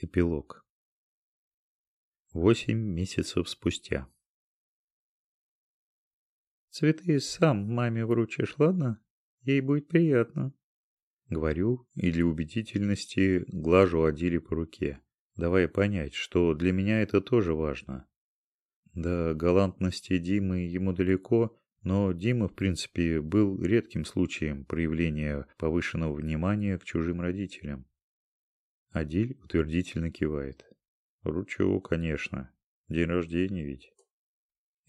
Эпилог. Восемь месяцев спустя. Цветы сам маме вручишь, ладно? Ей будет приятно. Говорю и для убедительности глажу Адиле по руке, давая понять, что для меня это тоже важно. До галантности Димы ему далеко, но Дима, в принципе, был редким случаем проявления повышенного внимания к чужим родителям. Адиль утвердительно кивает. Ручу, конечно. День рождения ведь.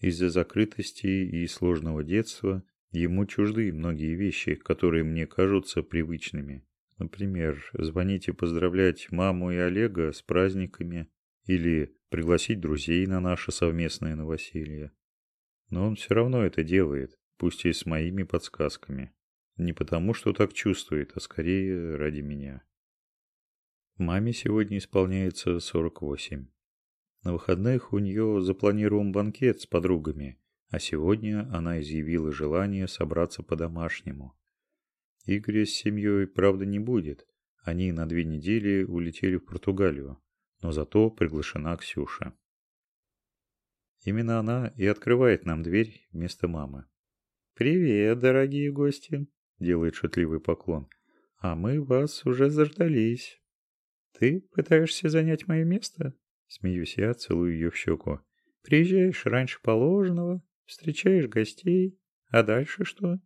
Из-за закрытости и сложного детства ему чужды многие вещи, которые мне кажутся привычными. Например, звонить и поздравлять маму и Олега с праздниками или пригласить друзей на наше совместное новоселье. Но он все равно это делает, пусть и с моими подсказками. Не потому, что так чувствует, а скорее ради меня. Маме сегодня исполняется 48. На выходных у нее запланирован банкет с подругами, а сегодня она изъявила желание собраться по-домашнему. Игоря с семьей, правда, не будет. Они на две недели улетели в Португалию, но зато приглашена Ксюша. Именно она и открывает нам дверь вместо мамы. «Привет, дорогие гости!» – делает шутливый поклон. «А мы вас уже заждались». «Ты пытаешься занять мое место?» Смеюсь я, целую ее в щеку. «Приезжаешь раньше положенного, встречаешь гостей, а дальше что?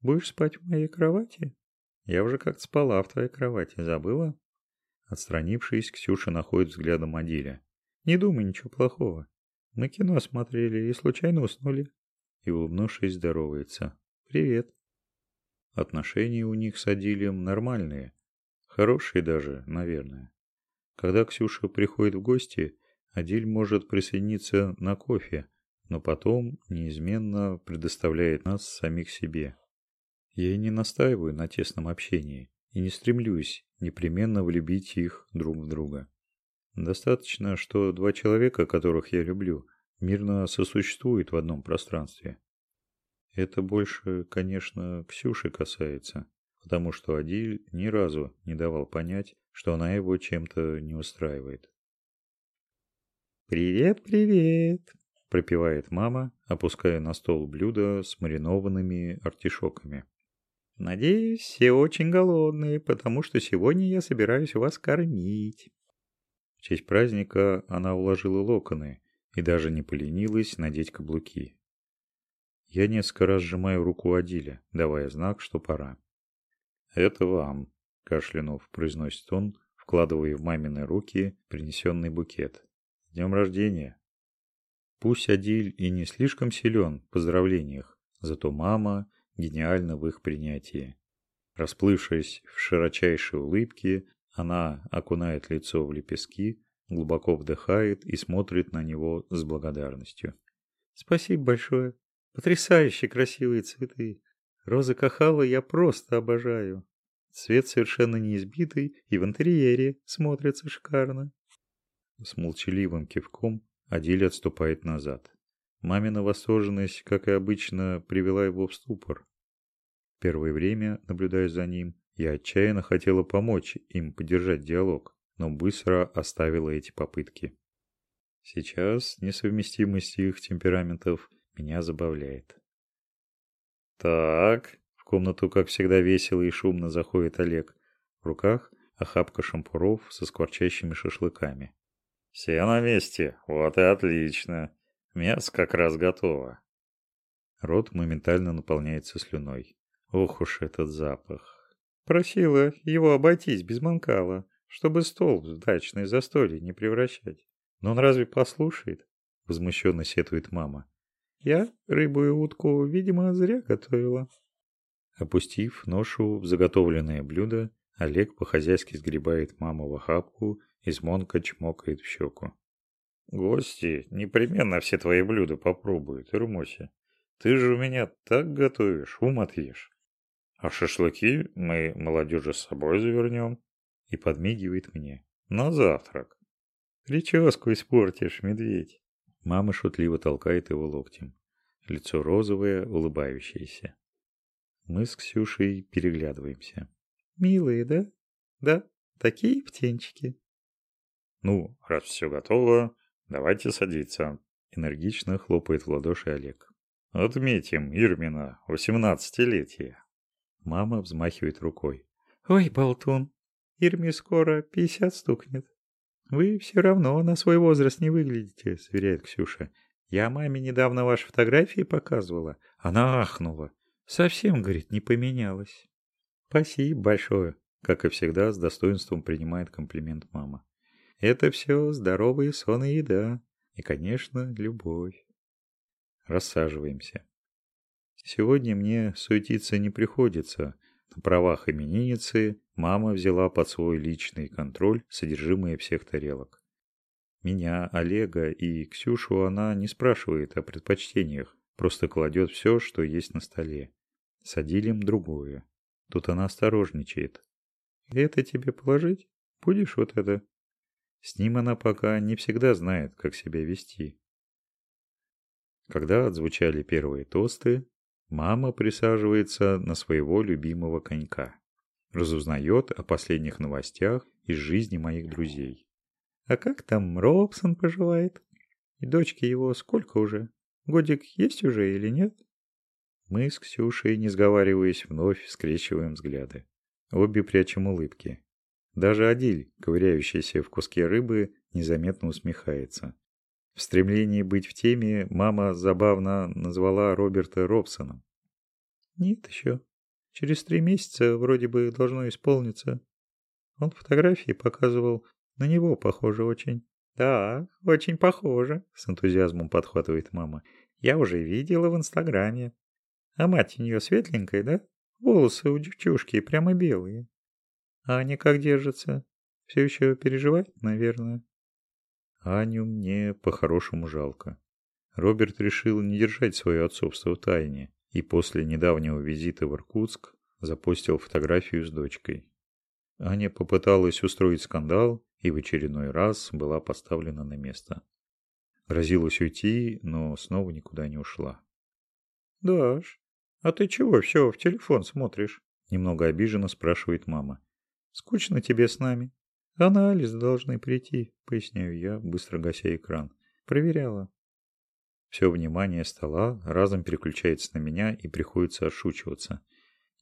Будешь спать в моей кровати?» «Я уже как-то спала в твоей кровати, забыла?» Отстранившись, Ксюша находит взглядом Адиля. «Не думай ничего плохого. Мы кино смотрели и случайно уснули». И, улыбнувшись, здоровается. «Привет». Отношения у них с Адилем нормальные. Хорошие даже, наверное. Когда Ксюша приходит в гости, Адиль может присоединиться на кофе, но потом неизменно предоставляет нас самих себе. Я и не настаиваю на тесном общении и не стремлюсь непременно влюбить их друг в друга. Достаточно, что два человека, которых я люблю, мирно сосуществуют в одном пространстве. Это больше, конечно, Ксюши касается, потому что Адиль ни разу не давал понять, что она его чем-то не устраивает. «Привет, привет!» – пропевает мама, опуская на стол блюдо с маринованными артишоками. «Надеюсь, все очень голодные, потому что сегодня я собираюсь вас кормить». В честь праздника она уложила локоны и даже не поленилась надеть каблуки. Я несколько раз сжимаю руку Адиля, давая знак, что пора. «Это вам», кашлянув, произносит он, вкладывая в мамины руки принесенный букет. С днем рождения! Пусть Адиль и не слишком силен в поздравлениях, зато мама гениальна в их принятии. Расплывшись в широчайшей улыбке, она окунает лицо в лепестки, глубоко вдыхает и смотрит на него с благодарностью. «Спасибо большое. Потрясающе красивые цветы. Розы Кахала я просто обожаю». Цвет совершенно не избитый и в интерьере смотрится шикарно. С молчаливым кивком Адиль отступает назад. Мамина восторженность, как и обычно, привела его в ступор. Первое время, наблюдая за ним, я отчаянно хотела помочь им поддержать диалог, но быстро оставила эти попытки. Сейчас несовместимость их темпераментов меня забавляет. «Так», комнату, как всегда, весело и шумно заходит Олег. В руках охапка шампуров со скворчащими шашлыками. «Все на месте. Вот и отлично. Мясо как раз готово». Рот моментально наполняется слюной. Ох уж этот запах. Просила его обойтись без манкала, чтобы стол в дачное застолье не превращать. Но он разве послушает? Возмущенно сетует мама. Я рыбу и утку, видимо, зря готовила. Опустив ношу в заготовленное блюдо, Олег по-хозяйски сгребает маму в охапку и звонко чмокает в щеку. «Гости непременно все твои блюда попробуют, Ирмося. Ты же у меня так готовишь, ум отъешь. А шашлыки мы молодежи с собой завернем». И подмигивает мне. «На завтрак». «Прическу испортишь, медведь». Мама шутливо толкает его локтем. Лицо розовое, улыбающееся. Мы с Ксюшей переглядываемся. «Милые, да? Да, такие птенчики». Ну, раз все готово, давайте садиться. Энергично хлопает в ладоши Олег. Отметим Ирмина восемнадцатилетие. Мама взмахивает рукой. Ой, болтун, Ирме скоро пятьдесят стукнет. Вы все равно на свой возраст не выглядите, сверяет Ксюша. Я маме недавно ваши фотографии показывала. Она ахнула. Совсем, говорит, не поменялась. Спасибо большое. Как и всегда, с достоинством принимает комплимент мама. Это все здоровый сон и еда. И, конечно, любовь. Рассаживаемся. Сегодня мне суетиться не приходится. На правах именинницы мама взяла под свой личный контроль содержимое всех тарелок. Меня, Олега и Ксюшу она не спрашивает о предпочтениях, просто кладет все, что есть на столе. Садилим другое. Тут она осторожничает. Это тебе положить? Будешь вот это? С ним она пока не всегда знает, как себя вести. Когда отзвучали первые тосты, мама присаживается на своего любимого конька. Разузнает о последних новостях из жизни моих друзей. А как там Робсон поживает? И дочке его сколько уже? Годик есть уже или нет? Мы с Ксюшей, не сговариваясь, вновь скрещиваем взгляды. Обе прячем улыбки. Даже Адиль, ковыряющийся в куске рыбы, незаметно усмехается. В стремлении быть в теме мама забавно назвала Роберта Робсоном. Нет еще. Через три месяца вроде бы должно исполниться. Он фотографии показывал. На него похоже очень. Да, очень похоже, с энтузиазмом подхватывает мама. Я уже видела в Инстаграме. А мать у нее светленькая, да? Волосы у девчушки прямо белые. А Аня как держится? Все еще переживает, наверное? Аню мне по-хорошему жалко. Роберт решил не держать свое отцовство в тайне и после недавнего визита в Иркутск запостил фотографию с дочкой. Аня попыталась устроить скандал и в очередной раз была поставлена на место. Грозилась уйти, но снова никуда не ушла. «Даш, «А ты чего все в телефон смотришь?» Немного обиженно спрашивает мама. «Скучно тебе с нами?» «Анализ должны прийти», — поясняю я, быстро гася экран. «Проверяла». Все внимание стола разом переключается на меня и приходится отшучиваться.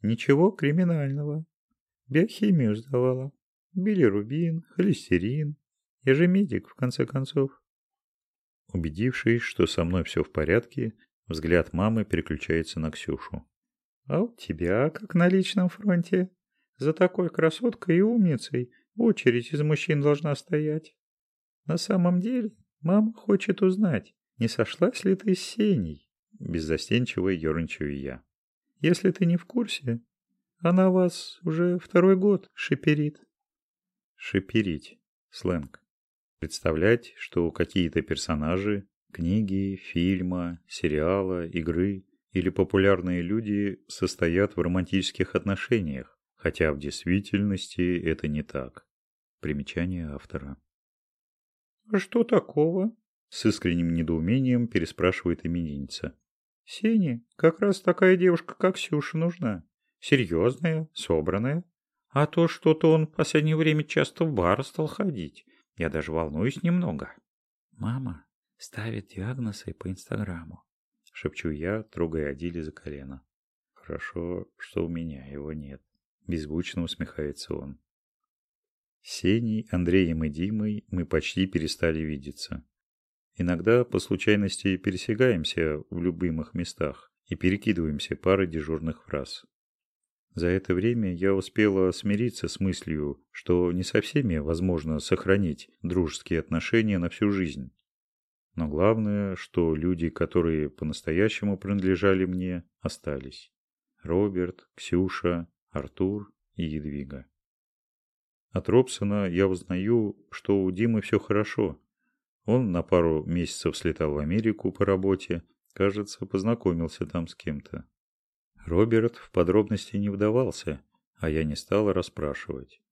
«Ничего криминального. Биохимию сдавала. Билирубин, холестерин. Я же медик, в конце концов». Убедившись, что со мной все в порядке, Взгляд мамы переключается на Ксюшу. «А у тебя как на личном фронте? За такой красоткой и умницей очередь из мужчин должна стоять. На самом деле мама хочет узнать, не сошлась ли ты с Сеней?» Беззастенчиво ерничаю я. «Если ты не в курсе, она вас уже второй год шиперит». Шиперить. Сленг. Представлять, что какие-то персонажи Книги, фильма, сериала, игры или популярные люди состоят в романтических отношениях, хотя в действительности это не так. Примечание автора. «А что такого?» – с искренним недоумением переспрашивает именинница. «Сене как раз такая девушка, как Сюша, нужна. Серьезная, собранная. А то что-то он в последнее время часто в бар стал ходить. Я даже волнуюсь немного». «Мама, ставит диагнозы по Инстаграму. Шепчу я, трогая Адили за колено. Хорошо, что у меня его нет. Беззвучно усмехается он. Сеней, Андреем и Димой мы почти перестали видеться. Иногда по случайности пересекаемся в любимых местах и перекидываемся парой дежурных фраз. За это время я успела смириться с мыслью, что не со всеми возможно сохранить дружеские отношения на всю жизнь. Но главное, что люди, которые по-настоящему принадлежали мне, остались. Роберт, Ксюша, Артур и Едвига. От Робсона я узнаю, что у Димы все хорошо. Он на пару месяцев слетал в Америку по работе, кажется, познакомился там с кем-то. Роберт в подробности не вдавался, а я не стал расспрашивать.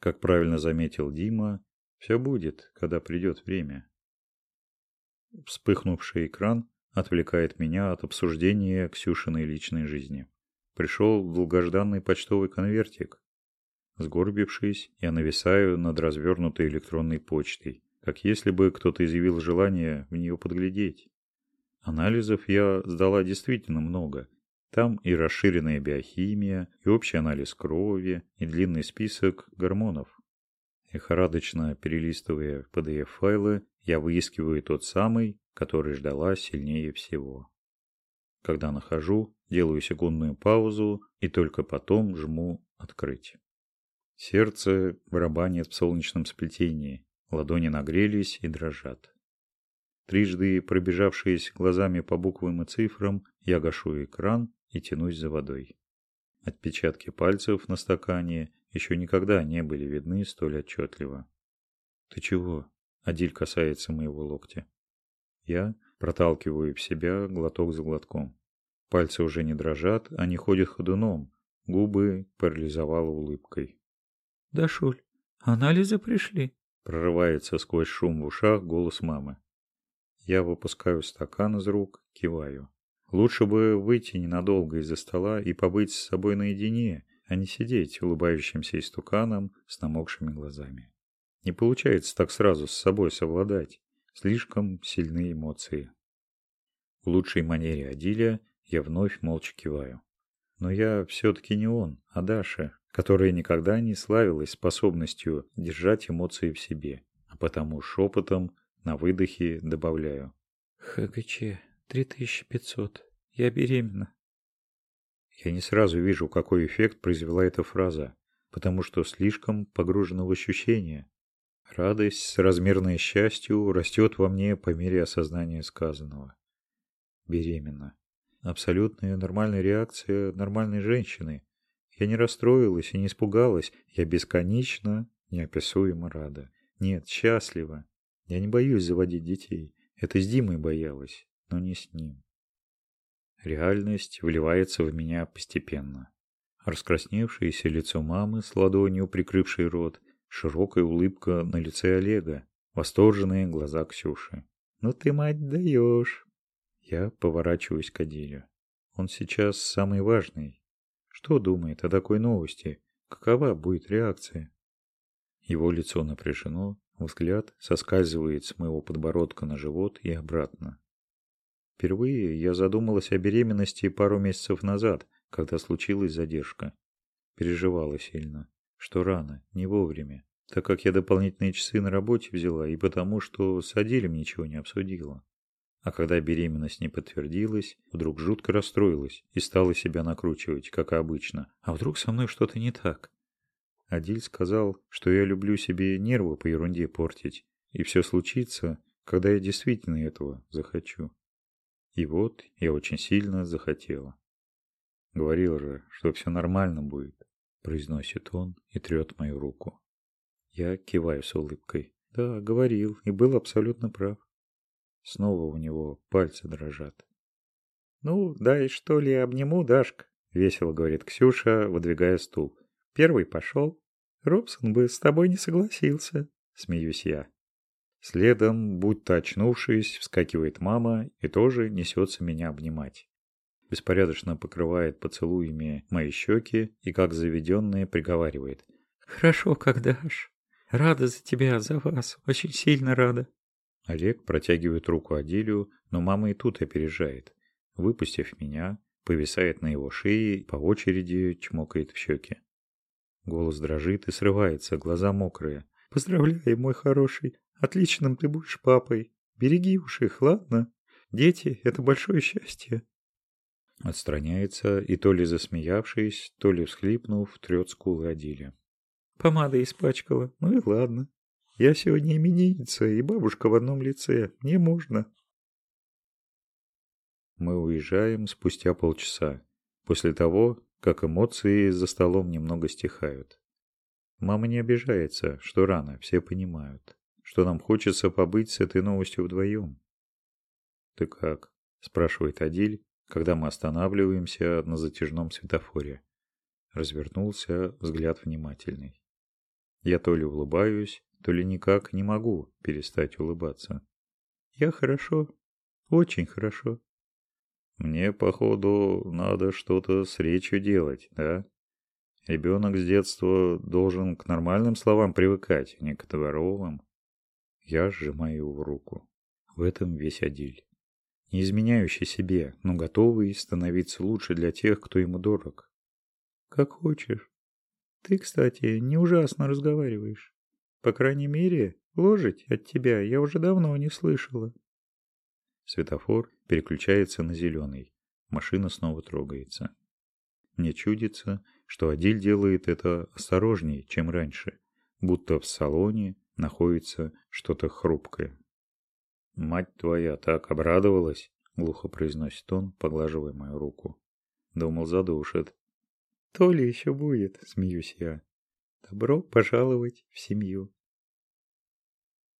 Как правильно заметил Дима, все будет, когда придет время. Вспыхнувший экран отвлекает меня от обсуждения Ксюшиной личной жизни. Пришел долгожданный почтовый конвертик. Сгорбившись, я нависаю над развернутой электронной почтой, как если бы кто-то изъявил желание в нее подглядеть. Анализов я сдала действительно много. Там и расширенная биохимия, и общий анализ крови, и длинный список гормонов. Лихорадочно перелистывая PDF-файлы, я выискиваю тот самый, который ждала сильнее всего. Когда нахожу, делаю секундную паузу и только потом жму «Открыть». Сердце барабанит в солнечном сплетении, ладони нагрелись и дрожат. Трижды пробежавшись глазами по буквам и цифрам, я гашу экран и тянусь за водой. Отпечатки пальцев на стакане еще никогда не были видны столь отчетливо. «Ты чего?» – Адиль касается моего локтя. Я проталкиваю в себя глоток за глотком. Пальцы уже не дрожат, они ходят ходуном, губы парализовала улыбкой. Да, Шуль, анализы пришли. Прорывается сквозь шум в ушах голос мамы. Я выпускаю стакан из рук, киваю. Лучше бы выйти ненадолго из-за стола и побыть с собой наедине, а не сидеть улыбающимся истуканом с намокшими глазами. Не получается так сразу с собой совладать. Слишком сильные эмоции. В лучшей манере Адиля я вновь молча киваю. Но я все-таки не он, а Даша, которая никогда не славилась способностью держать эмоции в себе, а потому шепотом на выдохе добавляю. ХГЧ 3500. Я беременна. Я не сразу вижу, какой эффект произвела эта фраза, потому что слишком погружена в ощущения. Радость, соразмерная счастью, растет во мне по мере осознания сказанного. Беременна. Абсолютная нормальная реакция нормальной женщины, я не расстроилась и не испугалась. Я бесконечно, неописуемо рада. Нет, счастлива. Я не боюсь заводить детей. Это с Димой боялась, но не с ним. Реальность вливается в меня постепенно. Раскрасневшееся лицо мамы с ладонью, прикрывшей рот, широкая улыбка на лице Олега, восторженные глаза Ксюши. «Ну ты, мать, даешь!» Я поворачиваюсь к Адилю. Он сейчас самый важный, что думает о такой новости? Какова будет реакция? Его лицо напряжено, взгляд соскальзывает с моего подбородка на живот и обратно. Впервые я задумалась о беременности пару месяцев назад, когда случилась задержка. Переживала сильно, что рано, не вовремя, так как я дополнительные часы на работе взяла и потому, что с Адилем ничего не обсудила. А когда беременность не подтвердилась, вдруг жутко расстроилась и стала себя накручивать, как обычно. А вдруг со мной что-то не так? Адиль сказал, что я люблю себе нервы по ерунде портить, и все случится, когда я действительно этого захочу. И вот я очень сильно захотела. Говорил же, что все нормально будет, произносит он и трет мою руку. Я киваю с улыбкой. Да, говорил, и был абсолютно прав. Снова у него пальцы дрожат. «Ну, дай что ли обниму, Дашка», — весело говорит Ксюша, выдвигая стул. «Первый пошел. Робсон бы с тобой не согласился», — смеюсь я. Следом, будто очнувшись, вскакивает мама и тоже несется меня обнимать. Беспорядочно покрывает поцелуями мои щеки и, как заведенная, приговаривает. «Хорошо, как дашь. Рада за тебя, за вас, очень сильно рада». Олег протягивает руку Адилю, но мама и тут опережает. Выпустив меня, повисает на его шее и по очереди чмокает в щеки. Голос дрожит и срывается, глаза мокрые. «Поздравляю, мой хороший! Отличным ты будешь папой! Береги уж их, ладно? Дети — это большое счастье!» Отстраняется и то ли засмеявшись, то ли всхлипнув, трет скулы Адиля. «Помада испачкала, ну и ладно. Я сегодня именинница, и бабушка в одном лице. Мне можно. Мы уезжаем спустя полчаса, после того, как эмоции за столом немного стихают. Мама не обижается, что рано, все понимают, что нам хочется побыть с этой новостью вдвоем. «Ты как?» – спрашивает Адиль, когда мы останавливаемся на затяжном светофоре. Развернулся, взгляд внимательный. Я то ли улыбаюсь, то ли никак не могу перестать улыбаться. Я хорошо, очень хорошо. Мне, походу, надо что-то с речью делать, да? Ребенок с детства должен к нормальным словам привыкать, а не к дворовым. Я сжимаю его руку. В этом весь Адиль. Не изменяющий себе, но готовый становиться лучше для тех, кто ему дорог. Как хочешь. Ты, кстати, не ужасно разговариваешь. По крайней мере, ложить от тебя я уже давно не слышала. Светофор переключается на зеленый. Машина снова трогается. Мне чудится, что Адиль делает это осторожнее, чем раньше, будто в салоне находится что-то хрупкое. «Мать твоя так обрадовалась!» — глухо произносит он, поглаживая мою руку. Думал, задушит. «То ли еще будет», — смеюсь я. «Добро пожаловать в семью».